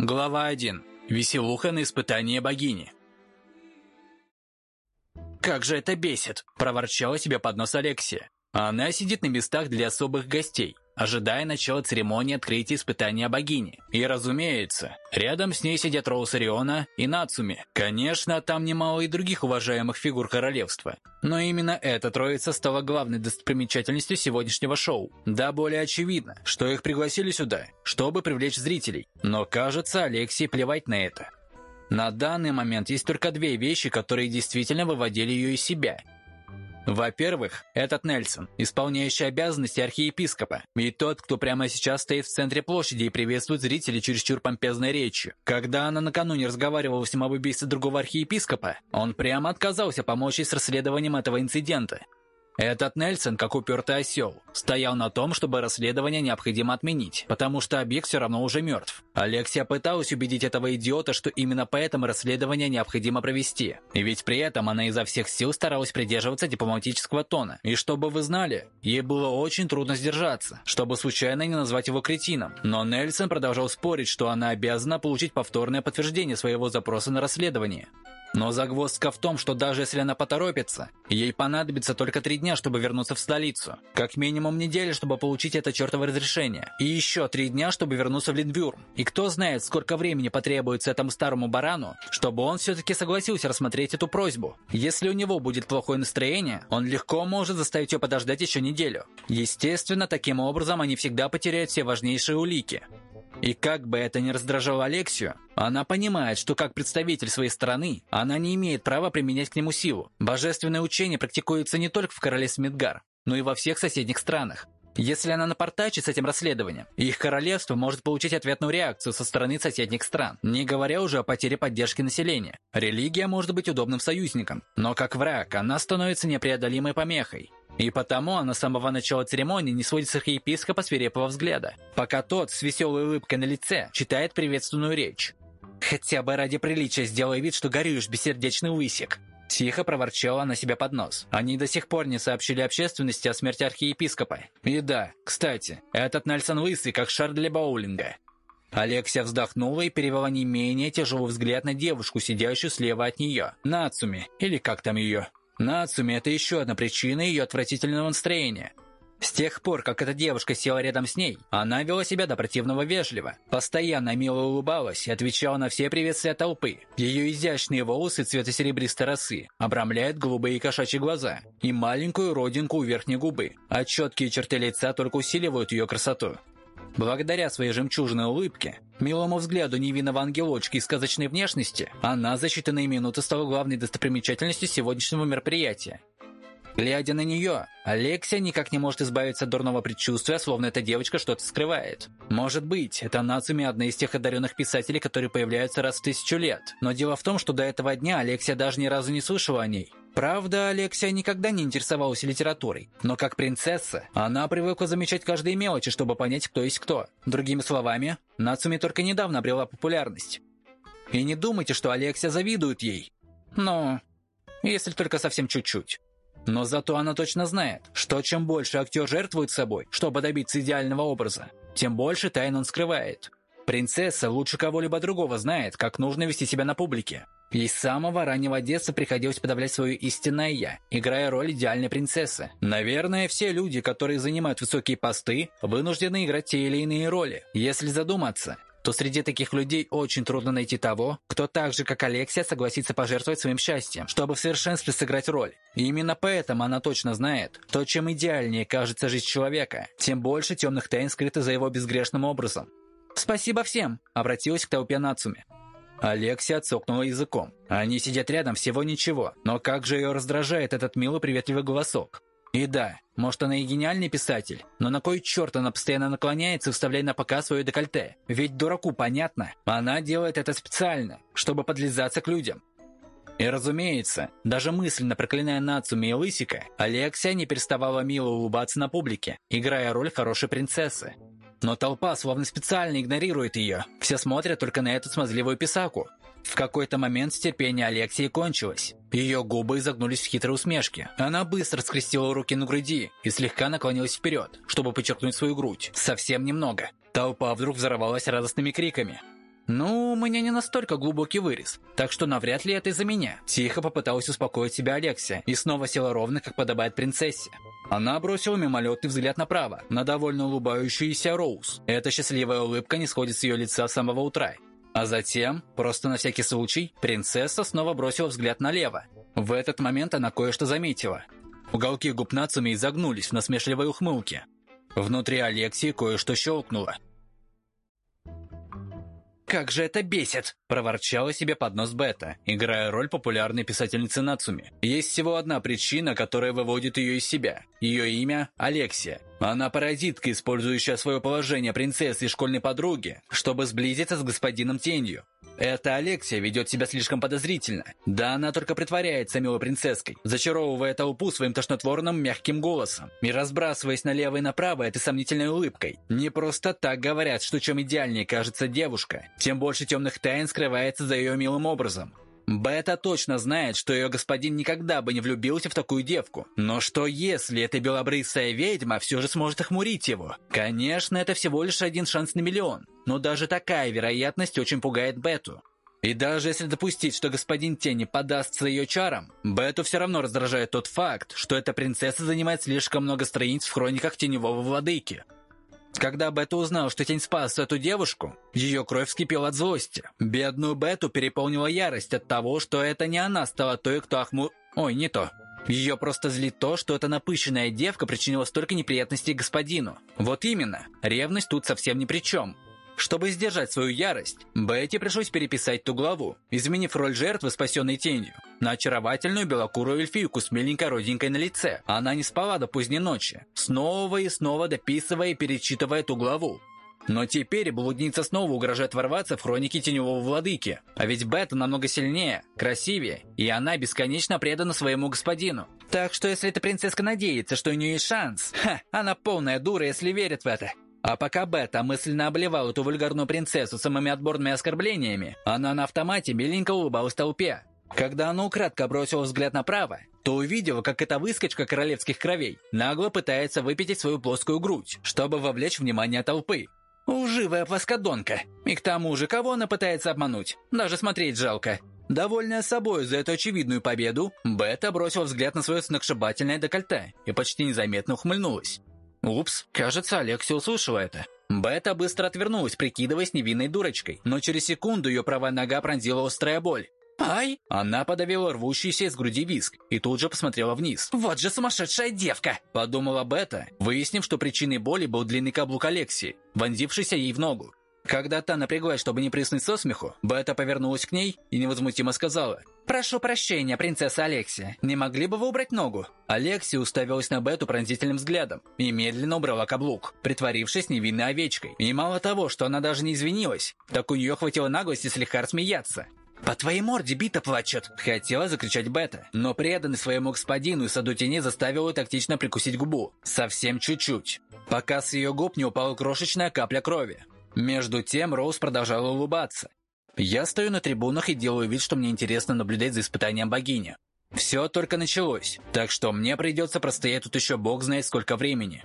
Глава 1. Веселуха на испытание богини. «Как же это бесит!» – проворчала себе под нос Алексия. Она сидит на местах для особых гостей, ожидая начала церемонии открытия испытания богини. И, разумеется, рядом с ней сидят Роуз Ориона и Нацуми. Конечно, там немало и других уважаемых фигур королевства. Но именно эта троица стала главной достопримечательностью сегодняшнего шоу. Да, более очевидно, что их пригласили сюда, чтобы привлечь зрителей. Но, кажется, Алексей плевать на это. На данный момент есть только две вещи, которые действительно выводили ее из себя – во-первых, этот Нельсон, исполняющий обязанности архиепископа, и тот, кто прямо сейчас стоит в центре площади и приветствует зрителей чересчур помпезной речью. Когда она накануне разговаривала с ним об убийстве другого архиепископа, он прямо отказался помочь ей с расследованием этого инцидента. Этот Нельсон, как упертый осел, стоял на том, чтобы расследование необходимо отменить, потому что объект все равно уже мертв. Алексия пыталась убедить этого идиота, что именно поэтому расследование необходимо провести. И ведь при этом она изо всех сил старалась придерживаться дипломатического тона. И чтобы вы знали, ей было очень трудно сдержаться, чтобы случайно не назвать его кретином. Но Нельсон продолжал спорить, что она обязана получить повторное подтверждение своего запроса на расследование. Но загвоздка в том, что даже если она поторопится, ей понадобится только три дня, чтобы вернуться в столицу. Как минимум неделя, чтобы получить это чертово разрешение. И еще три дня, чтобы вернуться в Линдвюрм. И кто знает, сколько времени потребуется этому старому барану, чтобы он все-таки согласился рассмотреть эту просьбу. Если у него будет плохое настроение, он легко может заставить ее подождать еще неделю. Естественно, таким образом они всегда потеряют все важнейшие улики. И как бы это ни раздражало Алексию, она понимает, что как представитель своей страны, она не имеет права применять к нему силу. Божественное учение практикуется не только в королевстве Мидгар, но и во всех соседних странах. Если она напортачит с этим расследованием, их королевство может получить ответную реакцию со стороны соседних стран, не говоря уже о потере поддержки населения. Религия может быть удобным союзником, но как враг она становится непреодолимой помехой. И потому она с самого начала церемонии не сводит с архиепископа свирепого взгляда, пока тот с веселой улыбкой на лице читает приветственную речь. «Хотя бы ради приличия сделай вид, что горюешь, бессердечный высек», Тихо проворчала на себя под нос. Они до сих пор не сообщили общественности о смерти архиепископа. И да, кстати, этот Нельсон лысый, как шар для боулинга. Алексия вздохнула и перевела не менее тяжелый взгляд на девушку, сидящую слева от нее. Нацуми, или как там ее. Нацуми – это еще одна причина ее отвратительного настроения. С тех пор, как эта девушка села рядом с ней, она вела себя до противного вежливо. Постоянно мило улыбалась и отвечала на все приветствия толпы. Ее изящные волосы цвета серебристой росы обрамляют голубые кошачьи глаза и маленькую родинку у верхней губы, а четкие черты лица только усиливают ее красоту. Благодаря своей жемчужной улыбке, милому взгляду невинного ангелочка и сказочной внешности, она за считанные минуты стала главной достопримечательностью сегодняшнего мероприятия. Глядя на нее, Алексия никак не может избавиться от дурного предчувствия, словно эта девочка что-то скрывает. Может быть, это Нацуми одна из тех одаренных писателей, которые появляются раз в тысячу лет. Но дело в том, что до этого дня Алексия даже ни разу не слышала о ней. Правда, Алексия никогда не интересовалась литературой, но как принцесса, она привыкла замечать каждые мелочи, чтобы понять, кто есть кто. Другими словами, Нацуми только недавно обрела популярность. И не думайте, что Алексия завидует ей. Ну, если только совсем чуть-чуть. Но зато она точно знает, что чем больше актер жертвует собой, чтобы добиться идеального образа, тем больше тайн он скрывает. Принцесса лучше кого-либо другого знает, как нужно вести себя на публике. Ей с самого раннего детства приходилось подавлять свое истинное «я», играя роль идеальной принцессы. Наверное, все люди, которые занимают высокие посты, вынуждены играть те или иные роли. Если задуматься, то среди таких людей очень трудно найти того, кто так же, как Алексия, согласится пожертвовать своим счастьем, чтобы в совершенстве сыграть роль. И именно поэтому она точно знает, то чем идеальнее кажется жизнь человека, тем больше темных тайн скрыто за его безгрешным образом. «Спасибо всем!» — обратилась к толпе Нацуми. Алексия отсокнула языком. Они сидят рядом всего ничего, но как же ее раздражает этот милый приветливый голосок. И да, может она и гениальный писатель, но на кой черт она постоянно наклоняется, вставляя на показ свое декольте? Ведь дураку понятно, она делает это специально, чтобы подлизаться к людям. И разумеется, даже мысленно проклиная Нацуми и Лысика, Алексия не переставала мило улыбаться на публике, играя роль хорошей принцессы. Но толпа словно специально игнорирует ее. Все смотрят только на эту смазливую писаку. В какой-то момент терпение Алексии кончилось. Ее губы изогнулись в хитрой усмешке. Она быстро скрестила руки на груди и слегка наклонилась вперед, чтобы подчеркнуть свою грудь. Совсем немного. Толпа вдруг взорвалась радостными криками. «Ну, у меня не настолько глубокий вырез, так что навряд ли это из-за меня». Тихо попыталась успокоить себя Алексия и снова села ровно, как подобает принцессе. Она бросила мимолетный взгляд направо, на довольно улыбающуюся Роуз. Эта счастливая улыбка не сходит с ее лица с самого утра. А затем, просто на всякий случай, принцесса снова бросила взгляд налево. В этот момент она кое-что заметила. Уголки губ Нацуми изогнулись в насмешливой ухмылке. Внутри Алексии кое-что щелкнуло. «Как же это бесит!» – проворчала себе под нос Бета, играя роль популярной писательницы Нацуми. Есть всего одна причина, которая выводит ее из себя. Ее имя – Алексия. Она паразитка, использующая свое положение принцессы и школьной подруги, чтобы сблизиться с господином Тенью. Эта Алексия ведет себя слишком подозрительно. Да она только притворяется милой принцесской, зачаровывая толпу своим тошнотворным мягким голосом и разбрасываясь налево и направо этой сомнительной улыбкой. Не просто так говорят, что чем идеальнее кажется девушка, тем больше темных тайн скрывается за ее милым образом. Бета точно знает, что ее господин никогда бы не влюбился в такую девку. Но что если эта белобрысая ведьма все же сможет охмурить его? Конечно, это всего лишь один шанс на миллион. Но даже такая вероятность очень пугает Бету. И даже если допустить, что господин Тени подастся ее чарам, Бету все равно раздражает тот факт, что эта принцесса занимает слишком много страниц в хрониках Теневого Владыки. Когда Бета узнал, что Тень спас эту девушку, ее кровь вскипела от злости. Бедную Бету переполнила ярость от того, что это не она стала той, кто охму... Ой, не то. Ее просто злит то, что эта напыщенная девка причинила столько неприятностей господину. Вот именно, ревность тут совсем ни при чем. Чтобы сдержать свою ярость, Бетти пришлось переписать ту главу, изменив роль жертвы, спасенной тенью, на очаровательную белокурую эльфийку с миленькой родинкой на лице. Она не спала до поздней ночи, снова и снова дописывая и перечитывая ту главу. Но теперь блудница снова угрожает ворваться в хроники Теневого Владыки. А ведь Бета намного сильнее, красивее, и она бесконечно предана своему господину. Так что если эта принцесска надеется, что у нее есть шанс, ха, она полная дура, если верит в это. А пока Бета мысленно обливал эту вульгарную принцессу самыми отборными оскорблениями, она на автомате миленько улыбалась толпе. Когда она украдко бросила взгляд направо, то увидела, как эта выскочка королевских кровей нагло пытается выпятить свою плоскую грудь, чтобы вовлечь внимание толпы. Уживая плоскодонка. И к тому же, кого она пытается обмануть? Даже смотреть жалко. Довольная собой за эту очевидную победу, Бета бросила взгляд на свое сногсшибательное декольте и почти незаметно ухмыльнулась. Упс, кажется, Алексия услышала это. Бета быстро отвернулась, прикидываясь невинной дурочкой, но через секунду ее правая нога пронзила острая боль. «Ай!» Она подавила рвущийся из груди виск и тут же посмотрела вниз. «Вот же сумасшедшая девка!» Подумала Бета, выяснив, что причиной боли был длинный каблук Алексии, вонзившийся ей в ногу. Когда та напряглась, чтобы не приснуть со смеху, Бета повернулась к ней и невозмутимо сказала «Прошу прощения, принцесса Алексия, не могли бы вы убрать ногу?» Алексия уставилась на Бету пронзительным взглядом и медленно убрала каблук, притворившись невинной овечкой. И мало того, что она даже не извинилась, так у нее хватило наглости слегка смеяться. «По твоей морде бита плачет!» Хотела закричать Бета, но преданный своему господину и саду тени заставил ее тактично прикусить губу. Совсем чуть-чуть. Пока с ее губ не упала крошечная капля крови. Между тем Роуз продолжала улыбаться. Я стою на трибунах и делаю вид, что мне интересно наблюдать за испытанием богини. Все только началось, так что мне придется простоять тут еще бог знает сколько времени.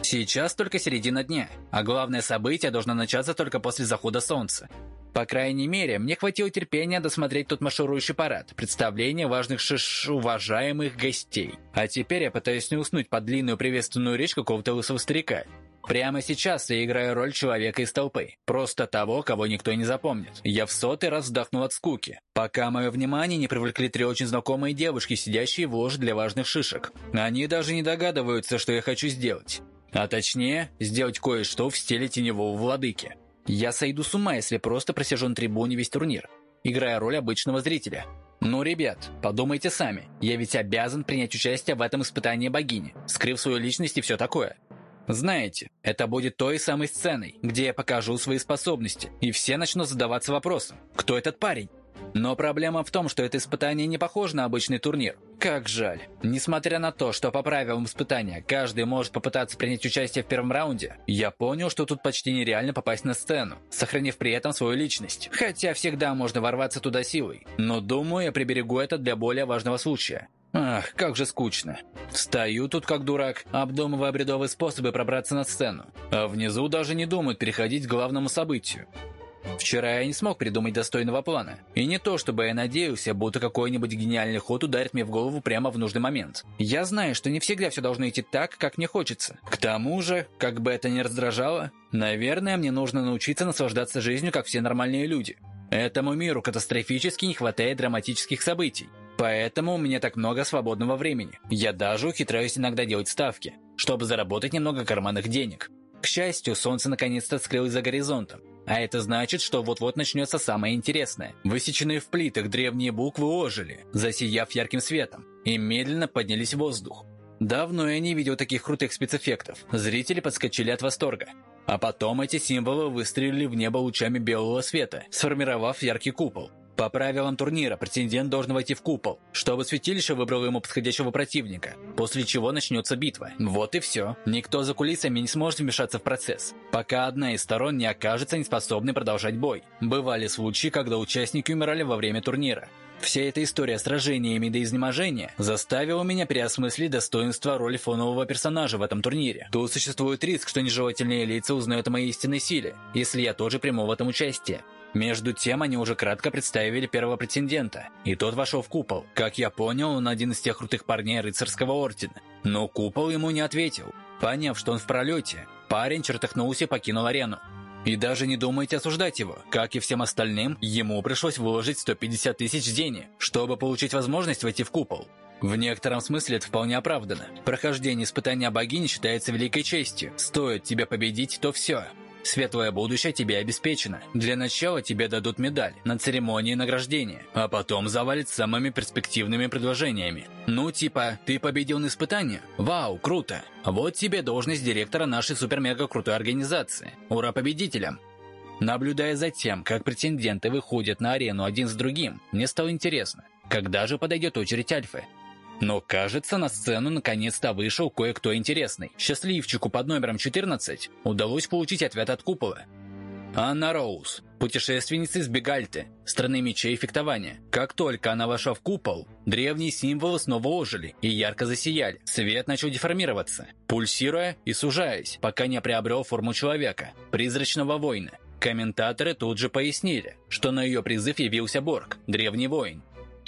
Сейчас только середина дня, а главное событие должно начаться только после захода солнца. По крайней мере, мне хватило терпения досмотреть тот марширующий парад, представление важных шиш... уважаемых гостей. А теперь я пытаюсь не уснуть под длинную приветственную речь какого-то лысого старика. Прямо сейчас я играю роль человека из толпы. Просто того, кого никто не запомнит. Я в сотый раз вздохнул от скуки, пока мое внимание не привлекли три очень знакомые девушки, сидящие в ложе для важных шишек. Они даже не догадываются, что я хочу сделать. А точнее, сделать кое-что в стиле теневого владыки. Я сойду с ума, если просто просижу на трибуне весь турнир, играя роль обычного зрителя. Ну, ребят, подумайте сами. Я ведь обязан принять участие в этом испытании богини, скрыв свою личность и все такое. Знаете, это будет той самой сценой, где я покажу свои способности, и все начнут задаваться вопросом, кто этот парень? Но проблема в том, что это испытание не похоже на обычный турнир. Как жаль. Несмотря на то, что по правилам испытания каждый может попытаться принять участие в первом раунде, я понял, что тут почти нереально попасть на сцену, сохранив при этом свою личность. Хотя всегда можно ворваться туда силой. Но думаю, я приберегу это для более важного случая. Ах, как же скучно. Стою тут как дурак, обдумывая бредовые способы пробраться на сцену. А внизу даже не думают переходить к главному событию. Вчера я не смог придумать достойного плана. И не то, чтобы я надеялся, будто какой-нибудь гениальный ход ударит мне в голову прямо в нужный момент. Я знаю, что не всегда все должно идти так, как мне хочется. К тому же, как бы это ни раздражало, наверное, мне нужно научиться наслаждаться жизнью, как все нормальные люди. Этому миру катастрофически не хватает драматических событий. Поэтому у меня так много свободного времени. Я даже ухитряюсь иногда делать ставки, чтобы заработать немного карманных денег. К счастью, солнце наконец-то скрылось за горизонтом. А это значит, что вот-вот начнется самое интересное. Высеченные в плитах древние буквы ожили, засияв ярким светом, и медленно поднялись в воздух. Давно я не видел таких крутых спецэффектов. Зрители подскочили от восторга. А потом эти символы выстрелили в небо лучами белого света, сформировав яркий купол. По правилам турнира претендент должен войти в купол, чтобы святилище выбрало ему подходящего противника, после чего начнется битва. Вот и все. Никто за кулисами не сможет вмешаться в процесс, пока одна из сторон не окажется неспособной продолжать бой. Бывали случаи, когда участники умирали во время турнира. Вся эта история с сражениями до изнеможения заставила меня переосмыслить достоинство роли фонового персонажа в этом турнире. Тут существует риск, что нежелательные лица узнают о моей истинной силе, если я тоже приму в этом участие. Между тем, они уже кратко представили первого претендента, и тот вошел в купол. Как я понял, он один из тех крутых парней рыцарского ордена. Но купол ему не ответил. Поняв, что он в пролете, парень чертыхнулся и покинул арену. И даже не думайте осуждать его. Как и всем остальным, ему пришлось выложить 150 тысяч денег, чтобы получить возможность войти в купол. В некотором смысле это вполне оправдано. Прохождение испытания богини считается великой честью. Стоит тебя победить, то все. Светлое будущее тебе обеспечено. Для начала тебе дадут медаль на церемонии награждения, а потом завалят самыми перспективными предложениями. Ну, типа, ты победил на испытании? Вау, круто! Вот тебе должность директора нашей супер-мега-крутой организации. Ура победителям! Наблюдая за тем, как претенденты выходят на арену один с другим, мне стало интересно, когда же подойдет очередь Альфы. Но, кажется, на сцену наконец-то вышел кое-кто интересный. Счастливчику под номером 14 удалось получить ответ от купола. Анна Роуз, путешественница из Бегальты, страны мечей и фехтования. Как только она вошла в купол, древние символы снова ожили и ярко засияли. Свет начал деформироваться, пульсируя и сужаясь, пока не приобрел форму человека, призрачного воина. Комментаторы тут же пояснили, что на ее призыв явился Борг, древний воин,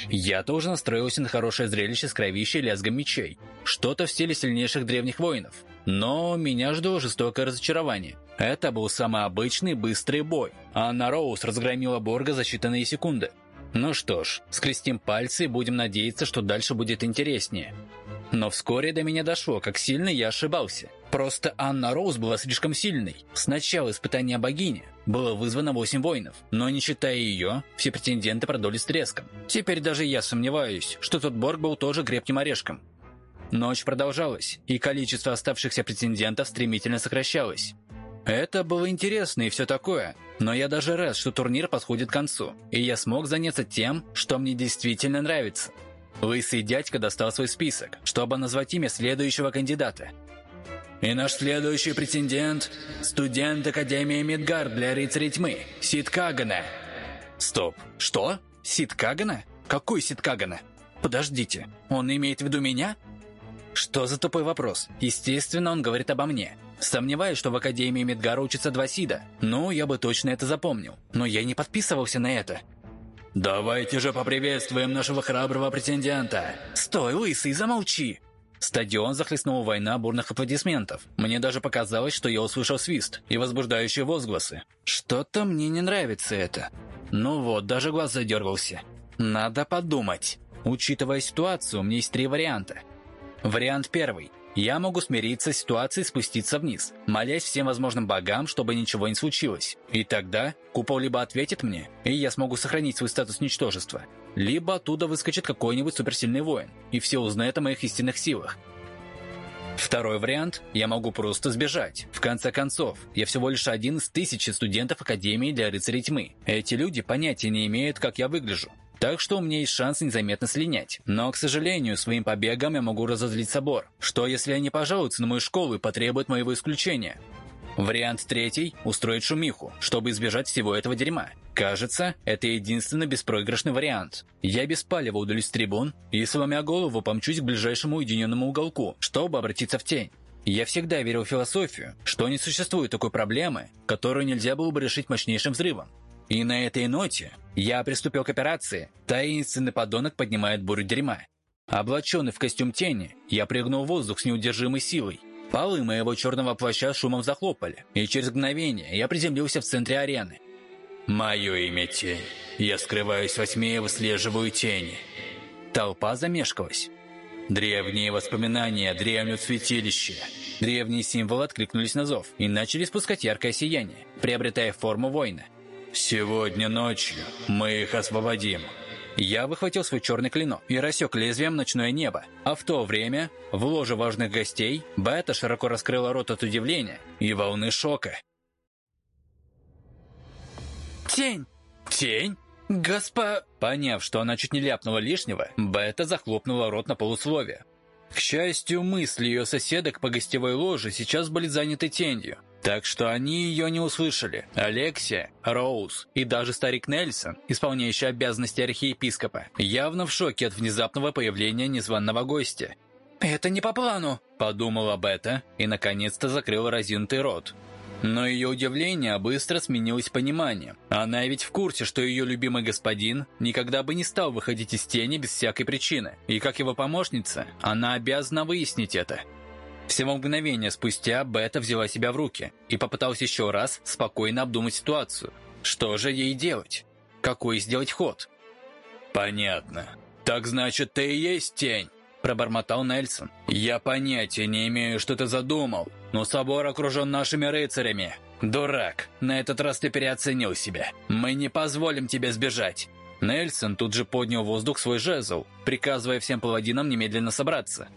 я тоже настроился на хорошее зрелище с кровищей и лязгом мечей. Что-то в стиле сильнейших древних воинов. Но меня ждало жестокое разочарование. Это был самый обычный быстрый бой. Анна Роуз разгромила Борга за считанные секунды. Ну что ж, скрестим пальцы и будем надеяться, что дальше будет интереснее. Но вскоре до меня дошло, как сильно я ошибался. Просто Анна Роуз была слишком сильной. Сначала испытание богини было вызвано 8 воинов, но не считая ее, все претенденты продали с треском. Теперь даже я сомневаюсь, что тот Борг был тоже крепким орешком. Ночь продолжалась, и количество оставшихся претендентов стремительно сокращалось. Это было интересно и все такое, но я даже рад, что турнир подходит к концу, и я смог заняться тем, что мне действительно нравится. Лысый дядька достал свой список, чтобы назвать имя следующего кандидата. И наш следующий претендент – студент Академии Мидгард для рыцарей тьмы, Сид Кагана. Стоп, что? Сид Кагана? Какой Сид Кагана? Подождите, он имеет в виду меня? Что за тупой вопрос? Естественно, он говорит обо мне. Сомневаюсь, что в Академии Мидгара учатся два Сида. Ну, я бы точно это запомнил. Но я не подписывался на это. «Давайте же поприветствуем нашего храброго претендента!» «Стой, лысый, замолчи!» Стадион захлестнула война бурных аплодисментов. Мне даже показалось, что я услышал свист и возбуждающие возгласы. Что-то мне не нравится это. Ну вот, даже глаз задергался. Надо подумать. Учитывая ситуацию, у меня есть три варианта. Вариант первый. Я могу смириться с ситуацией спуститься вниз, молясь всем возможным богам, чтобы ничего не случилось. И тогда купол либо ответит мне, и я смогу сохранить свой статус ничтожества, либо оттуда выскочит какой-нибудь суперсильный воин, и все узнают о моих истинных силах. Второй вариант – я могу просто сбежать. В конце концов, я всего лишь один из тысячи студентов Академии для рыцарей тьмы. Эти люди понятия не имеют, как я выгляжу. Так что у меня есть шанс незаметно слинять. Но, к сожалению, своим побегом я могу разозлить собор. Что, если они пожалуются на мою школу и потребуют моего исключения? Вариант третий – устроить шумиху, чтобы избежать всего этого дерьма. Кажется, это единственный беспроигрышный вариант. Я без палева удалюсь с трибун и, сломя голову, помчусь к ближайшему уединенному уголку, чтобы обратиться в тень. Я всегда верил в философию, что не существует такой проблемы, которую нельзя было бы решить мощнейшим взрывом. И на этой ноте я приступил к операции. Таинственный подонок поднимает бурю дерьма. Облаченный в костюм тени, я прыгнул в воздух с неудержимой силой. Полы моего черного плаща шумом захлопали, и через мгновение я приземлился в центре арены. «Мое имя Тень. Я скрываюсь во тьме и выслеживаю тени». Толпа замешкалась. Древние воспоминания, древнее святилище. Древние символы откликнулись на зов и начали спускать яркое сияние, приобретая форму воина. «Сегодня ночью мы их освободим». Я выхватил свой черный клинок и рассек лезвием ночное небо. А в то время, в ложе важных гостей, Бета широко раскрыла рот от удивления и волны шока. «Тень!» «Тень?» «Госпо...» Поняв, что она чуть не ляпнула лишнего, Бета захлопнула рот на полусловие. К счастью, мысли ее соседок по гостевой ложе сейчас были заняты тенью, так что они ее не услышали. Алексия, Роуз и даже старик Нельсон, исполняющий обязанности архиепископа, явно в шоке от внезапного появления незваного гостя. «Это не по плану», — подумала Бета и, наконец-то, закрыла разинутый рот. Но ее удивление быстро сменилось пониманием. Она ведь в курсе, что ее любимый господин никогда бы не стал выходить из тени без всякой причины. И как его помощница, она обязана выяснить это. Всего мгновение спустя Бета взяла себя в руки и попыталась еще раз спокойно обдумать ситуацию. Что же ей делать? Какой сделать ход? «Понятно. Так значит, ты и есть тень?» Пробормотал Нельсон. «Я понятия не имею, что ты задумал, но собор окружен нашими рыцарями. Дурак, на этот раз ты переоценил себя. Мы не позволим тебе сбежать». Нельсон тут же поднял воздух свой жезл, приказывая всем паладинам немедленно собраться.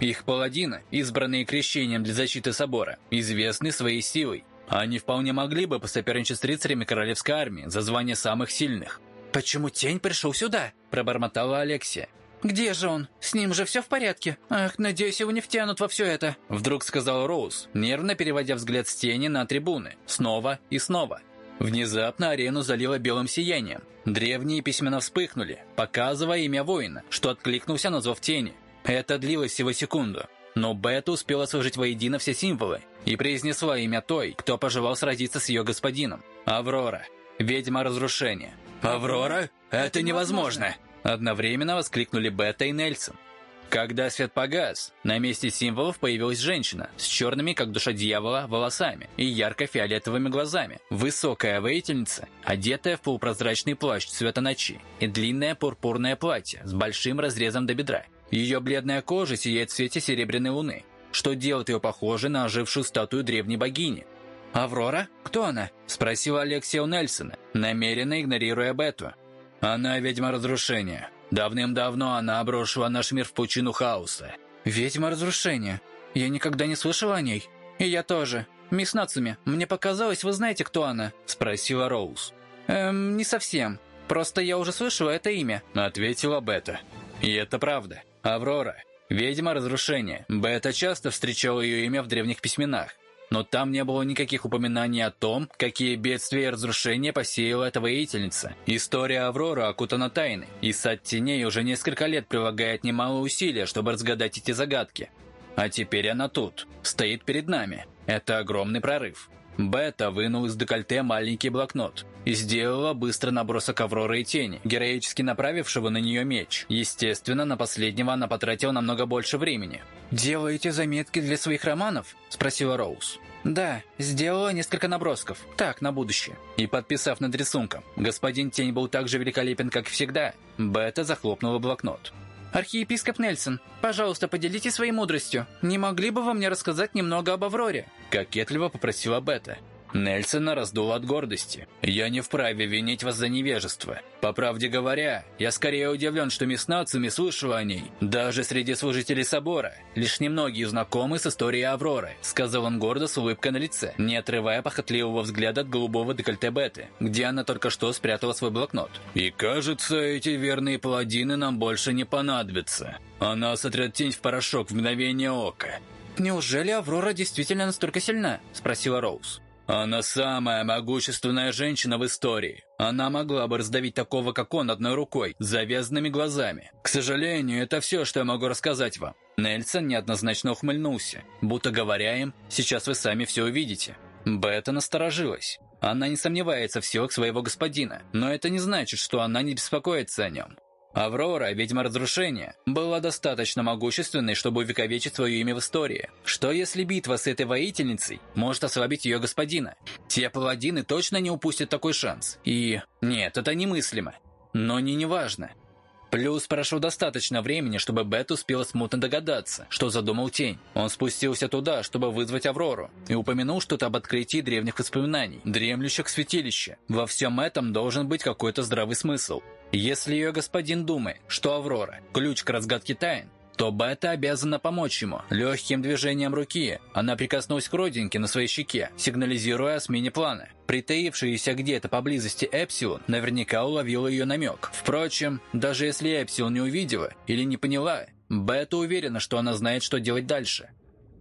Их паладины, избранные крещением для защиты собора, известны своей силой. Они вполне могли бы посоперничать с рыцарями королевской армии за звание самых сильных. «Почему тень пришел сюда?» – пробормотала Алексия. «Где же он? С ним же все в порядке. Ах, надеюсь, его не втянут во все это». Вдруг сказал Роуз, нервно переводя взгляд с тени на трибуны. Снова и снова. Внезапно арену залило белым сиянием. Древние письмена вспыхнули, показывая имя воина, что откликнулся на зов тени. Это длилось всего секунду. Но Бета успела сложить воедино все символы и произнесла имя той, кто пожелал сразиться с ее господином. Аврора. Ведьма разрушения. «Аврора? Это невозможно!» Одновременно воскликнули Бета и Нельсон. Когда свет погас, на месте символов появилась женщина с черными, как душа дьявола, волосами и ярко-фиолетовыми глазами. Высокая воительница, одетая в полупрозрачный плащ цвета ночи и длинное пурпурное платье с большим разрезом до бедра. Ее бледная кожа сияет в свете серебряной луны, что делает ее похожей на ожившую статую древней богини. «Аврора? Кто она?» – спросила Алексия у Нельсона, намеренно игнорируя Бету. Она ведьма разрушения. Давным-давно она обрушила наш мир в пучину хаоса. Ведьма разрушения? Я никогда не слышала о ней. И я тоже. Мисс Нацуми, мне показалось, вы знаете, кто она? Спросила Роуз. Эм, не совсем. Просто я уже слышала это имя. Ответила Бета. И это правда. Аврора. Ведьма разрушения. Бета часто встречала ее имя в древних письменах но там не было никаких упоминаний о том, какие бедствия и разрушения посеяла эта воительница. История Авроры окутана тайной, и Сад Теней уже несколько лет прилагает немало усилия, чтобы разгадать эти загадки. А теперь она тут, стоит перед нами. Это огромный прорыв. Бета вынул из декольте маленький блокнот и сделала быстро набросок Авроры и Тени, героически направившего на нее меч. Естественно, на последнего она потратила намного больше времени. «Делаете заметки для своих романов?» – спросила Роуз. «Да, сделала несколько набросков. Так, на будущее». И подписав над рисунком, господин Тень был так же великолепен, как всегда, Бета захлопнула блокнот. «Архиепископ Нельсон, пожалуйста, поделитесь своей мудростью. Не могли бы вы мне рассказать немного об Авроре?» Кокетливо попросила Бета. Нельсона раздул от гордости. «Я не вправе винить вас за невежество. По правде говоря, я скорее удивлен, что мисс Нацуми слышала о ней. Даже среди служителей собора. Лишь немногие знакомы с историей Авроры», сказал он гордо с улыбкой на лице, не отрывая похотливого взгляда от голубого декольте Беты, где она только что спрятала свой блокнот. «И кажется, эти верные паладины нам больше не понадобятся. Она сотрет тень в порошок в мгновение ока». «Неужели Аврора действительно настолько сильна?» – спросила Роуз. Она самая могущественная женщина в истории. Она могла бы раздавить такого, как он, одной рукой, завязанными глазами. К сожалению, это все, что я могу рассказать вам. Нельсон неоднозначно ухмыльнулся, будто говоря им, сейчас вы сами все увидите. Бета насторожилась. Она не сомневается в силах своего господина, но это не значит, что она не беспокоится о нем. Аврора, ведьма разрушения, была достаточно могущественной, чтобы увековечить свое имя в истории. Что если битва с этой воительницей может ослабить ее господина? Те паладины точно не упустят такой шанс. И... Нет, это немыслимо. Но не неважно. Плюс прошло достаточно времени, чтобы Бет успела смутно догадаться, что задумал Тень. Он спустился туда, чтобы вызвать Аврору, и упомянул что-то об открытии древних воспоминаний, дремлющих святилища. Во всем этом должен быть какой-то здравый смысл. Если ее господин думает, что Аврора – ключ к разгадке тайн, то Бета обязана помочь ему. Легким движением руки она прикоснулась к родинке на своей щеке, сигнализируя о смене плана. Притаившаяся где-то поблизости Эпсилон наверняка уловила ее намек. Впрочем, даже если Эпсилон не увидела или не поняла, Бета уверена, что она знает, что делать дальше.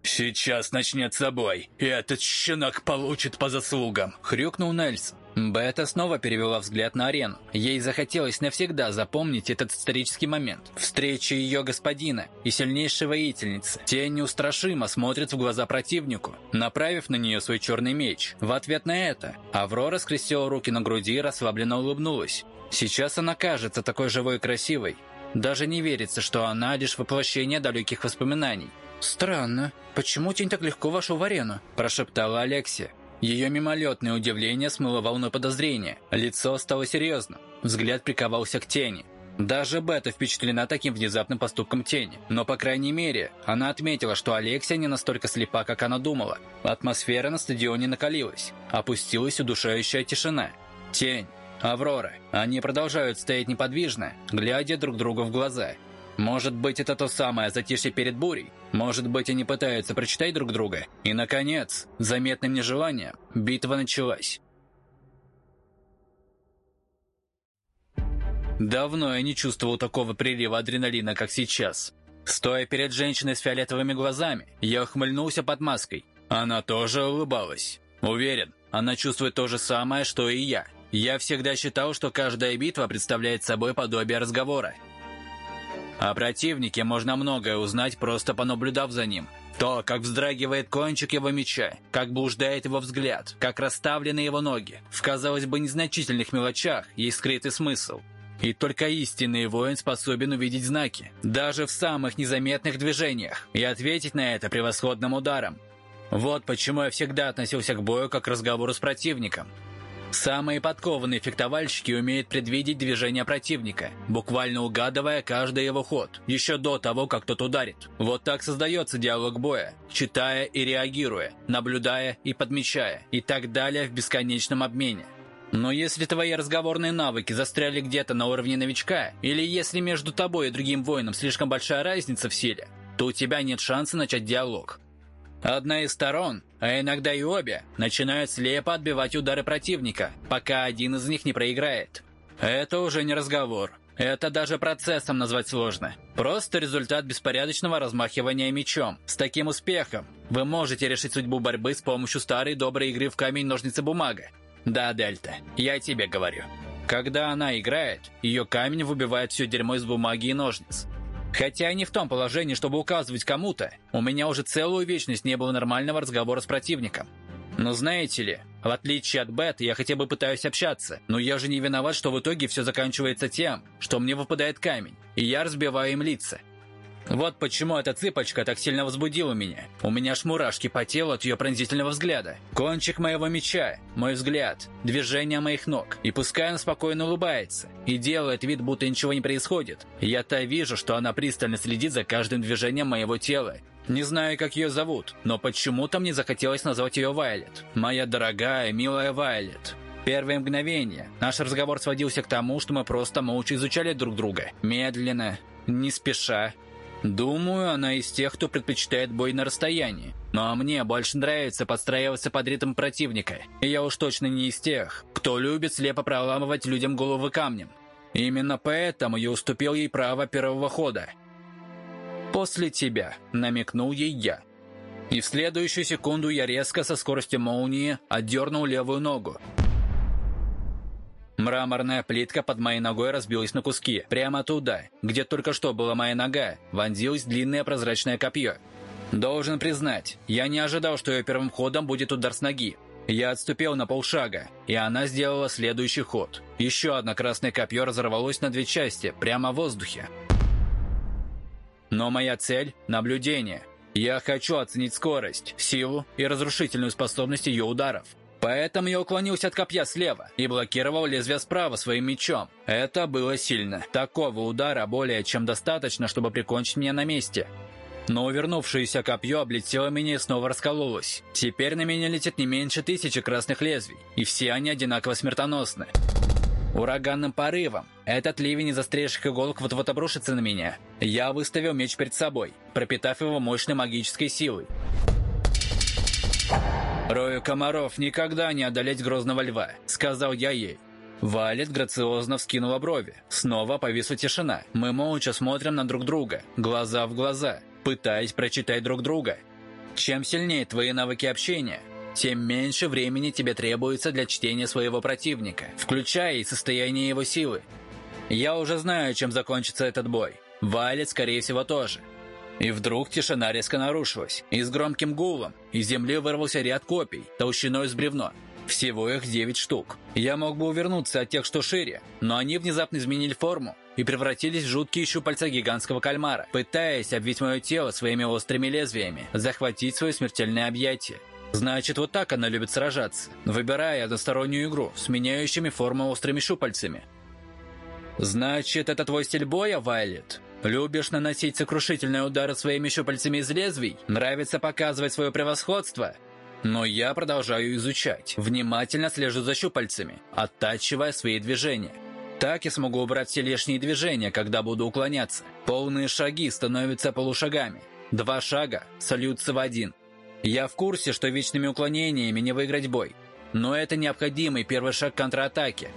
«Сейчас начнется бой, и этот щенок получит по заслугам», — хрюкнул Нельсон. Бета снова перевела взгляд на арену. Ей захотелось навсегда запомнить этот исторический момент. Встреча ее господина и сильнейшей воительницы. Тень неустрашимо смотрит в глаза противнику, направив на нее свой черный меч. В ответ на это Аврора скрестила руки на груди и расслабленно улыбнулась. Сейчас она кажется такой живой и красивой. Даже не верится, что она лишь воплощение далеких воспоминаний. «Странно. Почему тень так легко вошел в арену?» – прошептала Алексия. Ее мимолетное удивление смыло волну подозрения. Лицо стало серьезным. Взгляд приковался к тени. Даже Бета впечатлена таким внезапным поступком тени. Но, по крайней мере, она отметила, что Алексия не настолько слепа, как она думала. Атмосфера на стадионе накалилась. Опустилась удушающая тишина. Тень. Аврора. Они продолжают стоять неподвижно, глядя друг другу в глаза. Может быть, это то самое затишье перед бурей? Может быть, они пытаются прочитать друг друга? И, наконец, заметным нежеланием, битва началась. Давно я не чувствовал такого прилива адреналина, как сейчас. Стоя перед женщиной с фиолетовыми глазами, я ухмыльнулся под маской. Она тоже улыбалась. Уверен, она чувствует то же самое, что и я. Я всегда считал, что каждая битва представляет собой подобие разговора. О противнике можно многое узнать, просто понаблюдав за ним. То, как вздрагивает кончик его меча, как блуждает его взгляд, как расставлены его ноги. В, казалось бы, незначительных мелочах есть скрытый смысл. И только истинный воин способен увидеть знаки, даже в самых незаметных движениях, и ответить на это превосходным ударом. Вот почему я всегда относился к бою как к разговору с противником. Самые подкованные фехтовальщики умеют предвидеть движение противника, буквально угадывая каждый его ход, еще до того, как тот ударит. Вот так создается диалог боя, читая и реагируя, наблюдая и подмечая, и так далее в бесконечном обмене. Но если твои разговорные навыки застряли где-то на уровне новичка, или если между тобой и другим воином слишком большая разница в силе, то у тебя нет шанса начать диалог. Одна из сторон, а иногда и обе, начинают слепо отбивать удары противника, пока один из них не проиграет. Это уже не разговор. Это даже процессом назвать сложно. Просто результат беспорядочного размахивания мечом. С таким успехом вы можете решить судьбу борьбы с помощью старой доброй игры в камень-ножницы-бумага. Да, Дельта, я тебе говорю. Когда она играет, ее камень выбивает все дерьмо из бумаги и ножниц. Хотя я не в том положении, чтобы указывать кому-то. У меня уже целую вечность не было нормального разговора с противником. Но знаете ли, в отличие от Бет, я хотя бы пытаюсь общаться, но я же не виноват, что в итоге все заканчивается тем, что мне выпадает камень, и я разбиваю им лица. Вот почему эта цыпочка так сильно возбудила меня. У меня аж мурашки по телу от ее пронзительного взгляда. Кончик моего меча, мой взгляд, движение моих ног. И пускай она спокойно улыбается и делает вид, будто ничего не происходит, я-то вижу, что она пристально следит за каждым движением моего тела. Не знаю, как ее зовут, но почему-то мне захотелось назвать ее Вайлет. Моя дорогая, милая Вайлет. Первые мгновения наш разговор сводился к тому, что мы просто молча изучали друг друга. Медленно, не спеша, Думаю, она из тех, кто предпочитает бой на расстоянии. Ну а мне больше нравится подстраиваться под ритм противника. И я уж точно не из тех, кто любит слепо проламывать людям головы камнем. Именно поэтому я уступил ей право первого хода. «После тебя», — намекнул ей я. И в следующую секунду я резко со скоростью молнии отдернул левую ногу. Мраморная плитка под моей ногой разбилась на куски. Прямо туда, где только что была моя нога, вонзилось длинное прозрачное копье. Должен признать, я не ожидал, что ее первым ходом будет удар с ноги. Я отступил на полшага, и она сделала следующий ход. Еще одно красное копье разорвалось на две части, прямо в воздухе. Но моя цель – наблюдение. Я хочу оценить скорость, силу и разрушительную способность ее ударов. Поэтому я уклонился от копья слева и блокировал лезвие справа своим мечом. Это было сильно. Такого удара более чем достаточно, чтобы прикончить меня на месте. Но увернувшееся копье облетело меня и снова раскололось. Теперь на меня летит не меньше тысячи красных лезвий, и все они одинаково смертоносны. Ураганным порывом этот ливень из острейших иголок вот-вот обрушится на меня. Я выставил меч перед собой, пропитав его мощной магической силой. «Рою комаров никогда не одолеть грозного льва», — сказал я ей. Валет грациозно вскинула брови. Снова повисла тишина. Мы молча смотрим на друг друга, глаза в глаза, пытаясь прочитать друг друга. Чем сильнее твои навыки общения, тем меньше времени тебе требуется для чтения своего противника, включая и состояние его силы. Я уже знаю, чем закончится этот бой. Валет, скорее всего, тоже. И вдруг тишина резко нарушилась, и с громким гулом из земли вырвался ряд копий, толщиной с бревно. Всего их девять штук. Я мог бы увернуться от тех, что шире, но они внезапно изменили форму и превратились в жуткие щупальца гигантского кальмара, пытаясь обвить мое тело своими острыми лезвиями, захватить свое смертельное объятие. Значит, вот так она любит сражаться, выбирая одностороннюю игру с меняющими форму острыми щупальцами. Значит, это твой стиль боя, Вайлет? Любишь наносить сокрушительные удары своими щупальцами из лезвий? Нравится показывать свое превосходство? Но я продолжаю изучать, внимательно слежу за щупальцами, оттачивая свои движения. Так я смогу убрать все лишние движения, когда буду уклоняться. Полные шаги становятся полушагами. Два шага сольются в один. Я в курсе, что вечными уклонениями не выиграть бой. Но это необходимый первый шаг контратаки.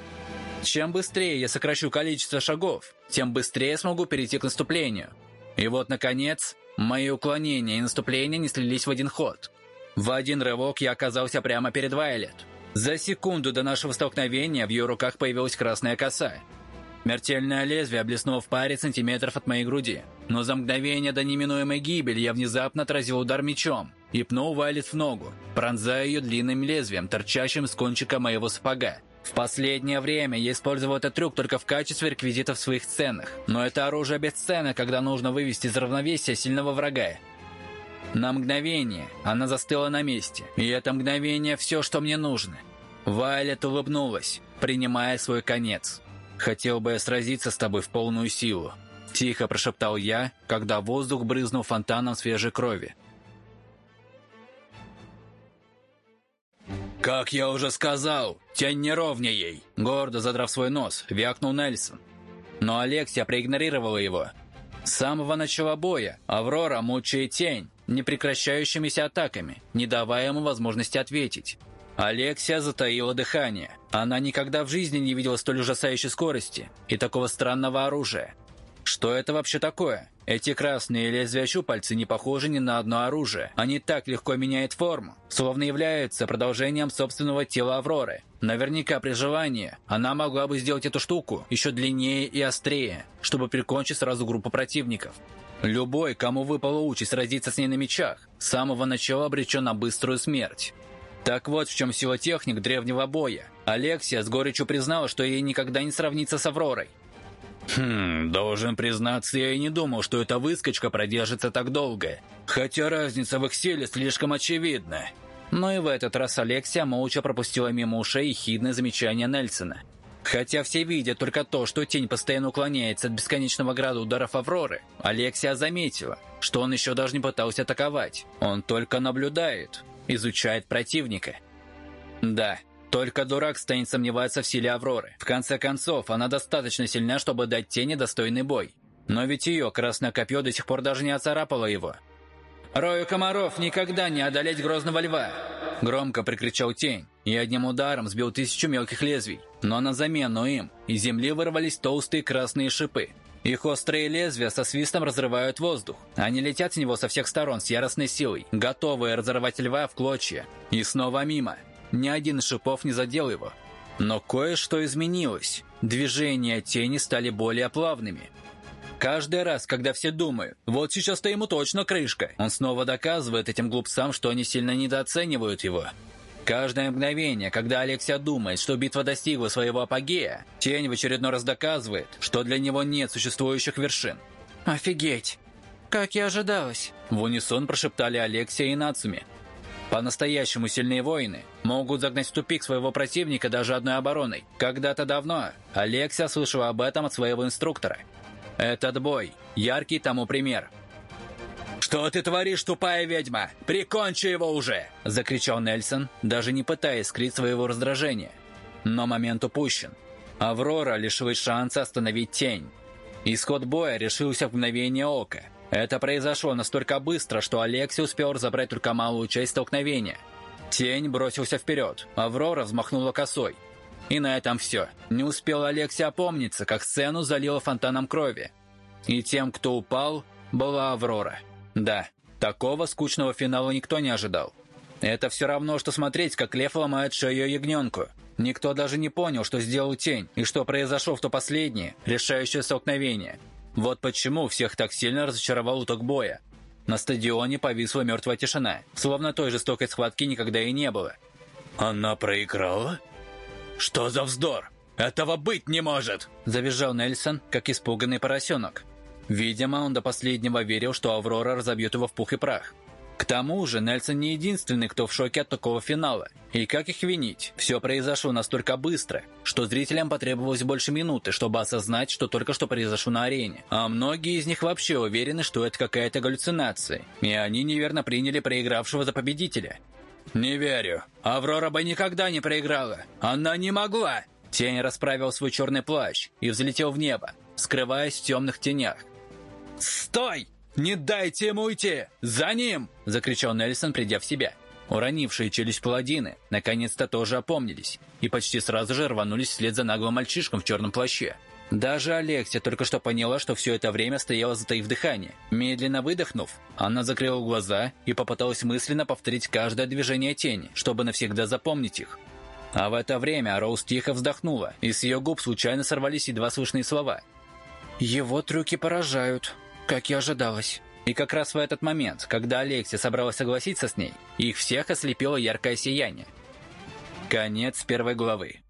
Чем быстрее я сокращу количество шагов, тем быстрее смогу перейти к наступлению. И вот, наконец, мои уклонения и наступления не слились в один ход. В один рывок я оказался прямо перед Вайлет. За секунду до нашего столкновения в ее руках появилась красная коса. Смертельное лезвие блеснуло в паре сантиметров от моей груди. Но за мгновение до неминуемой гибели я внезапно отразил удар мечом и пнул Вайлет в ногу, пронзая ее длинным лезвием, торчащим с кончика моего сапога. В последнее время я использовал этот трюк только в качестве реквизита в своих сценах. Но это оружие бесценно, когда нужно вывести из равновесия сильного врага. На мгновение она застыла на месте, и это мгновение все, что мне нужно. Вайлет улыбнулась, принимая свой конец. «Хотел бы я сразиться с тобой в полную силу», – тихо прошептал я, когда воздух брызнул фонтаном свежей крови. «Как я уже сказал, тень не ровня ей!» Гордо задрав свой нос, вякнул Нельсон. Но Алексия проигнорировала его. С самого начала боя Аврора мучает тень непрекращающимися атаками, не давая ему возможности ответить. Алексия затаила дыхание. Она никогда в жизни не видела столь ужасающей скорости и такого странного оружия. Что это вообще такое? Эти красные лезвия щупальцы не похожи ни на одно оружие. Они так легко меняют форму, словно являются продолжением собственного тела Авроры. Наверняка при желании она могла бы сделать эту штуку еще длиннее и острее, чтобы прикончить сразу группу противников. Любой, кому выпала участь сразиться с ней на мечах, с самого начала обречен на быструю смерть. Так вот в чем сила техник древнего боя. Алексия с горечью признала, что ей никогда не сравнится с Авророй. Хм, должен признаться, я и не думал, что эта выскочка продержится так долго. Хотя разница в их силе слишком очевидна. Но и в этот раз Алексия молча пропустила мимо ушей хидное замечание Нельсона. Хотя все видят только то, что тень постоянно уклоняется от бесконечного града ударов Авроры, Алексия заметила, что он еще даже не пытался атаковать. Он только наблюдает, изучает противника. Да, только дурак станет сомневаться в силе Авроры. В конце концов, она достаточно сильна, чтобы дать тени достойный бой. Но ведь ее красное копье до сих пор даже не оцарапало его. «Рою комаров никогда не одолеть грозного льва!» Громко прикричал тень и одним ударом сбил тысячу мелких лезвий. Но на замену им из земли вырвались толстые красные шипы. Их острые лезвия со свистом разрывают воздух. Они летят с него со всех сторон с яростной силой, готовые разорвать льва в клочья. И снова мимо. Ни один из шипов не задел его. Но кое-что изменилось. Движения тени стали более плавными. Каждый раз, когда все думают, вот сейчас-то ему точно крышка, он снова доказывает этим глупцам, что они сильно недооценивают его. Каждое мгновение, когда Алексия думает, что битва достигла своего апогея, тень в очередной раз доказывает, что для него нет существующих вершин. «Офигеть! Как и ожидалось!» В унисон прошептали Алексия и Нацуми. По-настоящему сильные воины могут загнать в тупик своего противника даже одной обороной. Когда-то давно Алексия слышал об этом от своего инструктора. Этот бой – яркий тому пример. «Что ты творишь, тупая ведьма? Прикончи его уже!» – закричал Нельсон, даже не пытаясь скрыть своего раздражения. Но момент упущен. Аврора лишилась шанса остановить тень. Исход боя решился в мгновение ока – это произошло настолько быстро, что Алексей успел разобрать только малую часть столкновения. Тень бросился вперед, Аврора взмахнула косой. И на этом все. Не успел Алексей опомниться, как сцену залило фонтаном крови. И тем, кто упал, была Аврора. Да, такого скучного финала никто не ожидал. Это все равно, что смотреть, как лев ломает шею ягненку. Никто даже не понял, что сделал тень, и что произошло в то последнее, решающее столкновение – вот почему всех так сильно разочаровал итог боя. На стадионе повисла мертвая тишина, словно той жестокой схватки никогда и не было. «Она проиграла? Что за вздор? Этого быть не может!» Завизжал Нельсон, как испуганный поросенок. Видимо, он до последнего верил, что Аврора разобьет его в пух и прах. К тому же Нельсон не единственный, кто в шоке от такого финала. И как их винить? Все произошло настолько быстро, что зрителям потребовалось больше минуты, чтобы осознать, что только что произошло на арене. А многие из них вообще уверены, что это какая-то галлюцинация. И они неверно приняли проигравшего за победителя. «Не верю. Аврора бы никогда не проиграла. Она не могла!» Тень расправил свой черный плащ и взлетел в небо, скрываясь в темных тенях. «Стой!» «Не дайте ему уйти! За ним!» – закричал Нельсон, придя в себя. Уронившие челюсть паладины наконец-то тоже опомнились и почти сразу же рванулись вслед за наглым мальчишком в черном плаще. Даже Алексия только что поняла, что все это время стояла затаив дыхание. Медленно выдохнув, она закрыла глаза и попыталась мысленно повторить каждое движение тени, чтобы навсегда запомнить их. А в это время Роуз тихо вздохнула, и с ее губ случайно сорвались едва слышные слова. «Его трюки поражают», как и ожидалось. И как раз в этот момент, когда Алексия собралась согласиться с ней, их всех ослепило яркое сияние. Конец первой главы.